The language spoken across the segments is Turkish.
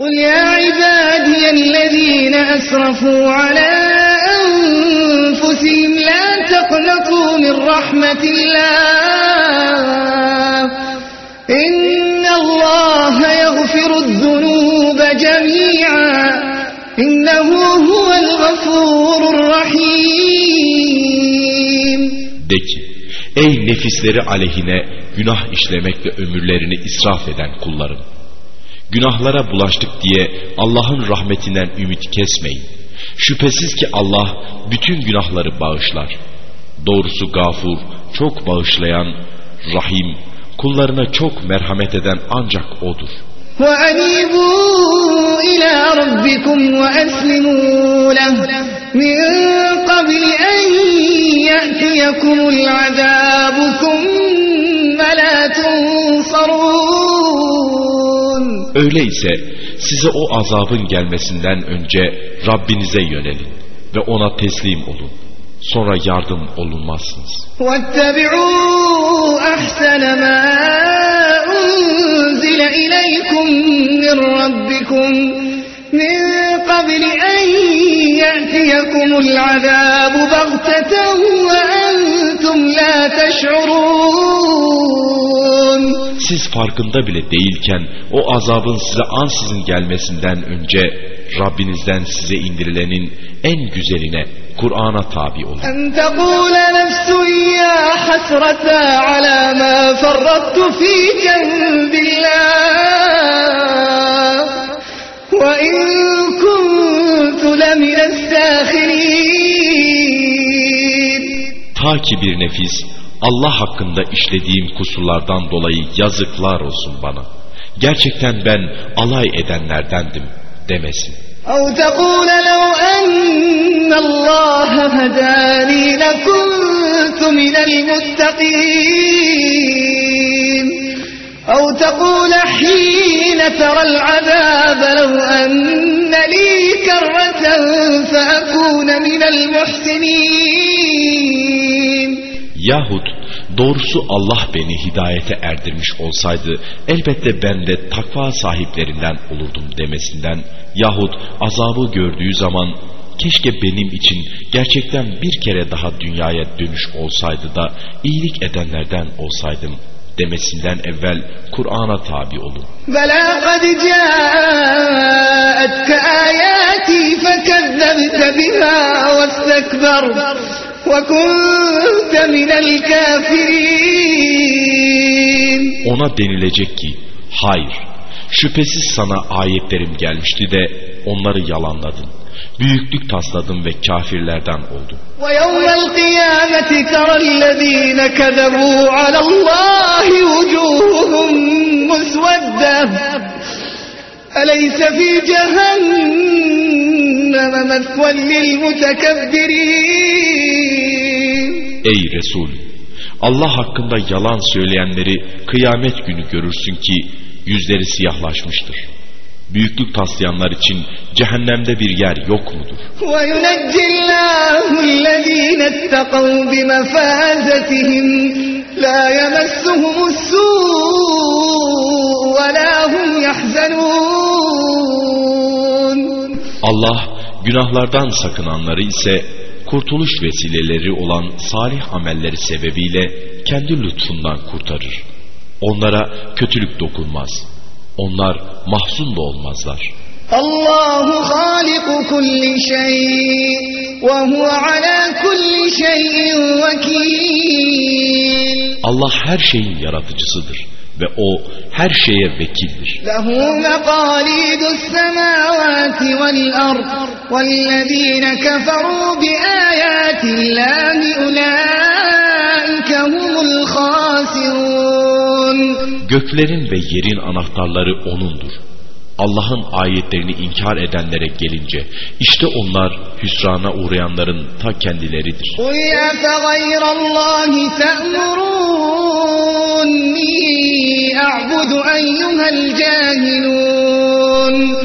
قل يا عبادي الذين أسرفوا على أنفسهم لا تقنطوا من رحمة الله إن الله يغفر الذنوب جميعا إنه هو الغفور الرحيم De ki, ey nefisleri aleyhine günah işlemek ve ömürlerini israf eden kullarım. Günahlara bulaştık diye Allah'ın rahmetinden ümit kesmeyin. Şüphesiz ki Allah bütün günahları bağışlar. Doğrusu gafur, çok bağışlayan, rahim, kullarına çok merhamet eden ancak O'dur. وأنيبوا إلى ربكم وأسلموا له من قبل أن يأتيكم العذاب ثم لا تنصرون Öyleyse size o azabın gelmesinden önce Rabbinize yönelin ve ona teslim olun. Sonra yardım olunmazsınız. واتبعوا أحسن ما أنزل إليكم من ربكم من قبل أن يأتيكم العذاب بغتة وأنتم لا تشعرون siz farkında bile değilken o azabın size ansızın gelmesinden önce Rabbinizden size indirilenin en güzeline Kur'an'a tabi olun. Ta ki bir nefis Allah hakkında işlediğim kusurlardan dolayı yazıklar olsun bana. Gerçekten ben alay edenlerdendim demesin. أو تقول لو أن الله هداني لكنت من المتقين أو تقول حين ترى العذاب لو أن لي كرة فأكون من المحسنين Yahut doğrusu Allah beni hidayete erdirmiş olsaydı elbette ben de takva sahiplerinden olurdum demesinden yahut azabı gördüğü zaman keşke benim için gerçekten bir kere daha dünyaya dönüş olsaydı da iyilik edenlerden olsaydım demesinden evvel Kur'an'a tabi olun. Bela kad ca'atke ayati fekezzebte biha ve Ona denilecek ki hayır şüphesiz sana ayetlerim gelmişti de onları yalanladın. Büyüklük tasladın ve kafirlerden oldun. ويوم القيامة ترى الذين كذبوا على الله وجوههم مسودة أليس في جهنم مثوى للمتكبرين Ey Resul! Allah hakkında yalan söyleyenleri kıyamet günü görürsün ki yüzleri siyahlaşmıştır. Büyüklük taslayanlar için cehennemde bir yer yok mudur? وينجي الله الذين اتقوا بمفازتهم لا يمسهم السوء ولا هم يحزنون Allah günahlardan sakınanları ise kurtuluş vesileleri olan salih amelleri sebebiyle kendi lütfundan kurtarır. Onlara kötülük dokunmaz. Onlar mahzun da olmazlar. Allahu haliku kulli şey ve huve ala kulli şeyin vekil. Allah her şeyin yaratıcısıdır ve o her şeye vekildir. Lehu meqalidus semavati vel ard vellezine keferu bi ayatillahi ulaike humul hasirun. Göklerin ve yerin anahtarları O'nundur. Allah'ın ayetlerini inkar edenlere gelince işte onlar hüsrana uğrayanların ta kendileridir.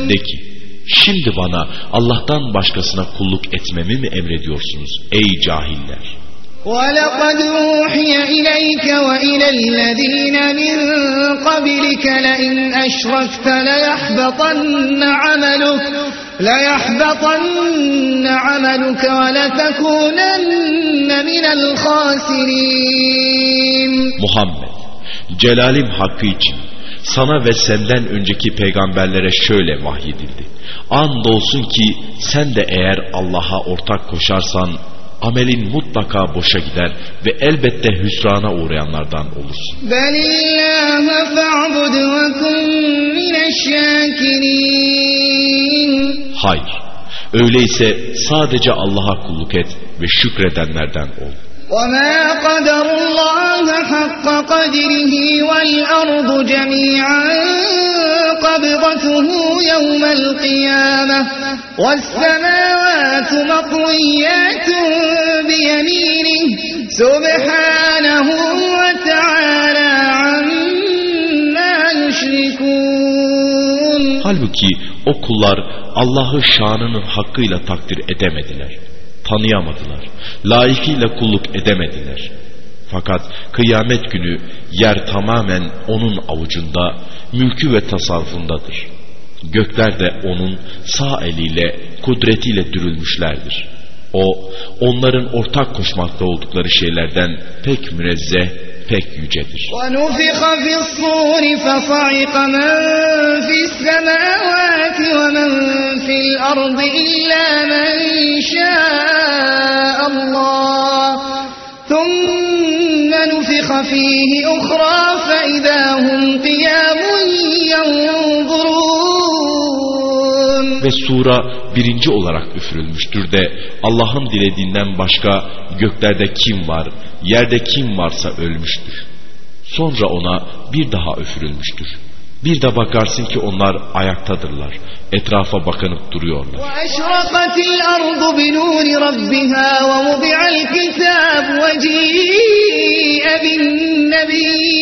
De ki şimdi bana Allah'tan başkasına kulluk etmemi mi emrediyorsunuz ey cahiller? وَلَقَدْ أُوحِيَ إِلَيْكَ وَإِلَى الَّذِينَ مِنْ قَبْلِكَ لَئِنْ أَشْرَكْتَ لَيَحْبَطَنَّ عَمَلُكَ لَيَحْبَطَنَّ عَمَلُكَ وَلَتَكُونَنَّ مِنَ الْخَاسِرِينَ Muhammed, celalim hakkı için sana ve senden önceki peygamberlere şöyle vahyedildi. Andolsun ki sen de eğer Allah'a ortak koşarsan amelin mutlaka boşa gider ve elbette hüsrana uğrayanlardan olursun. Belillâhe fe'bud ve kun mineşşâkirîn. Hayır. Öyleyse sadece Allah'a kulluk et ve şükredenlerden ol. وَمَا قَدَرُ اللّٰهَ حَقَّ قَدِرِهِ وَالْأَرْضُ جَمِيعًا قَبْضَتُهُ يَوْمَ الْقِيَامَةِ وَالسَّمَاوَاتُ مَطْوِيَّاتٌ بِيَمِينِهِ سُبْحَانَهُ وَتَعَالَى عَمَّا يُشْرِكُونَ Halbuki o kullar Allah'ı şanının hakkıyla takdir edemediler. Tanıyamadılar. Layıkıyla kulluk edemediler. Fakat kıyamet günü yer tamamen onun avucunda, mülkü ve tasarrufundadır. Gökler de onun sağ eliyle, kudretiyle dürülmüşlerdir. O, onların ortak koşmakta oldukları şeylerden pek münezzeh, pek yücedir. وَنُفِخَ فِي الصُّورِ فَصَعِقَ مَنْ فِي السَّمَاوَاتِ وَمَنْ فِي الْأَرْضِ إِلَّا مَنْ شَاءَ اللَّهُ ثُمَّ نُفِخَ فِيهِ أُخْرَى فَإِذَا هُمْ sura birinci olarak üfürülmüştür de Allah'ın dilediğinden başka göklerde kim var, yerde kim varsa ölmüştür. Sonra ona bir daha üfürülmüştür. Bir de bakarsın ki onlar ayaktadırlar. Etrafa bakınıp duruyorlar. وأشرقت الأرض بنور ربها ووضع الكتاب وجيء بالنبيين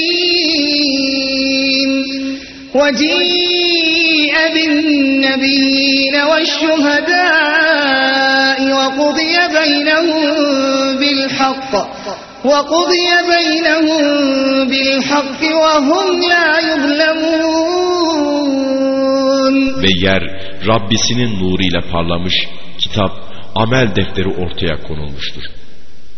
وجيء بالنبيين والشهداء وقضي بينهم بالحق وقضي بينهم بالحق وهم لا يظلمون Ve yer Rabbisinin nuruyla parlamış, kitap, amel defteri ortaya konulmuştur.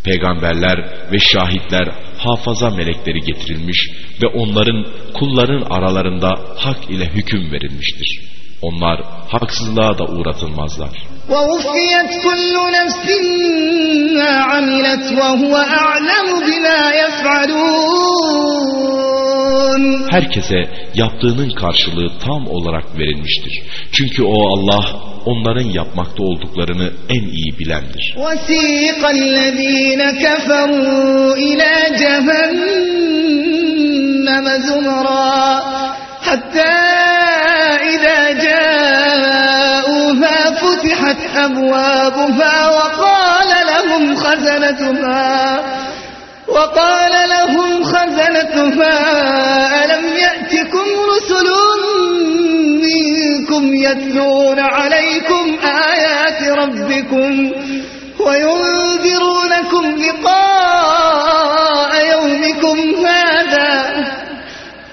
Peygamberler ve şahitler hafaza melekleri getirilmiş ve onların kulların aralarında hak ile hüküm verilmiştir. Onlar haksızlığa da uğratılmazlar. Herkese yaptığının karşılığı tam olarak verilmiştir. Çünkü o Allah onların yapmakta olduklarını en iyi bilendir. الذين كفروا إلى جهنم زمرا حتى جاءوها فتحت أبوابها وقال لهم خزنتها وقال لهم خزنتها يتلون عليكم آيات ربكم وينذرونكم لقاء يومكم هذا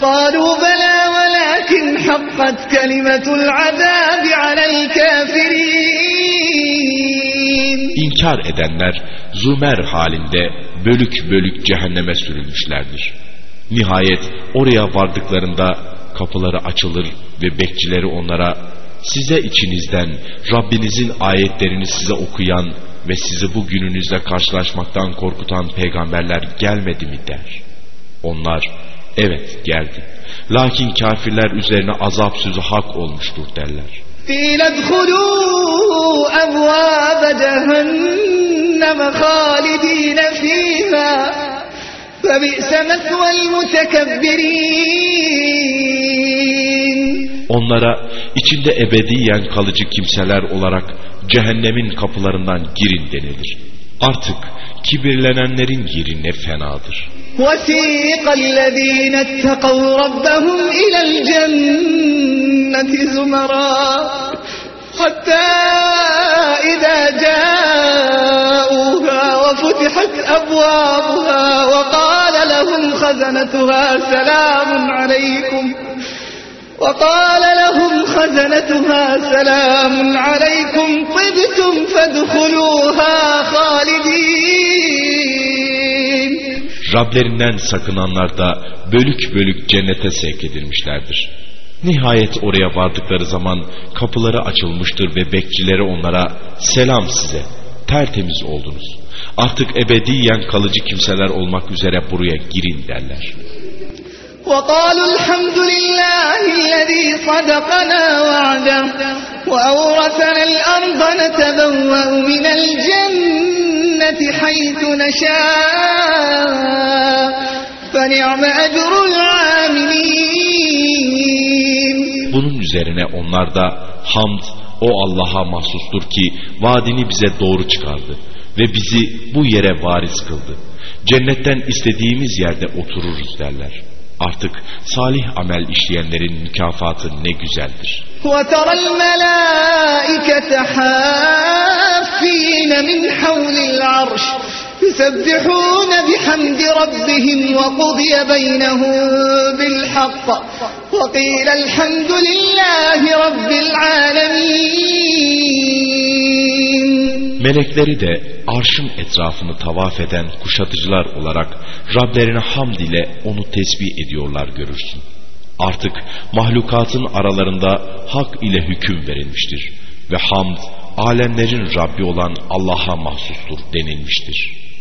قالوا بلى ولكن حقت كلمة العذاب على الكافرين İnkar edenler zümer halinde bölük bölük cehenneme sürülmüşlerdir. Nihayet oraya vardıklarında kapıları açılır ve bekçileri onlara size içinizden Rabbinizin ayetlerini size okuyan ve sizi bu gününüzle karşılaşmaktan korkutan peygamberler gelmedi mi der. Onlar evet geldi. Lakin kafirler üzerine azap sözü hak olmuştur derler. قيل ادخلوا أبواب جهنم خالدين فيها فبئس مثوى المتكبرين Onlara içinde ebediyen kalıcı kimseler olarak cehennemin kapılarından girin denilir. Artık kibirlenenlerin yeri ne fenadır. وسيق الذين اتقوا ربهم إلى الجنة زمرا حتى إذا جاءوها وفتحت وفتحت أبوابها وقال لهم خزنتها سلام عليكم وقال لهم خزنتها سلام عليكم طبتم فادخلوها خالدين Rablerinden sakınanlar da bölük bölük cennete sevk edilmişlerdir. Nihayet oraya vardıkları zaman kapıları açılmıştır ve bekçileri onlara selam size, tertemiz oldunuz. Artık ebediyen kalıcı kimseler olmak üzere buraya girin derler. وقالوا الحمد لله الذي صدقنا وعده وأورثنا الأرض نتبوأ من الجنة حيث نشاء فنعم أجر العاملين Bunun üzerine onlar da hamd o Allah'a mahsustur ki vaadini bize doğru çıkardı ve bizi bu yere varis kıldı. Cennetten istediğimiz yerde otururuz derler. Artık salih amel işleyenlerin mükafatı ne güzeldir. وترى الملائكة حافين من حول العرش يسبحون بحمد ربهم وقضي بينهم بالحق وقيل الحمد لله رب العالمين Melekleri de arşın etrafını tavaf eden kuşatıcılar olarak Rablerine hamd ile onu tesbih ediyorlar görürsün. Artık mahlukatın aralarında hak ile hüküm verilmiştir ve hamd alemlerin Rabbi olan Allah'a mahsustur denilmiştir.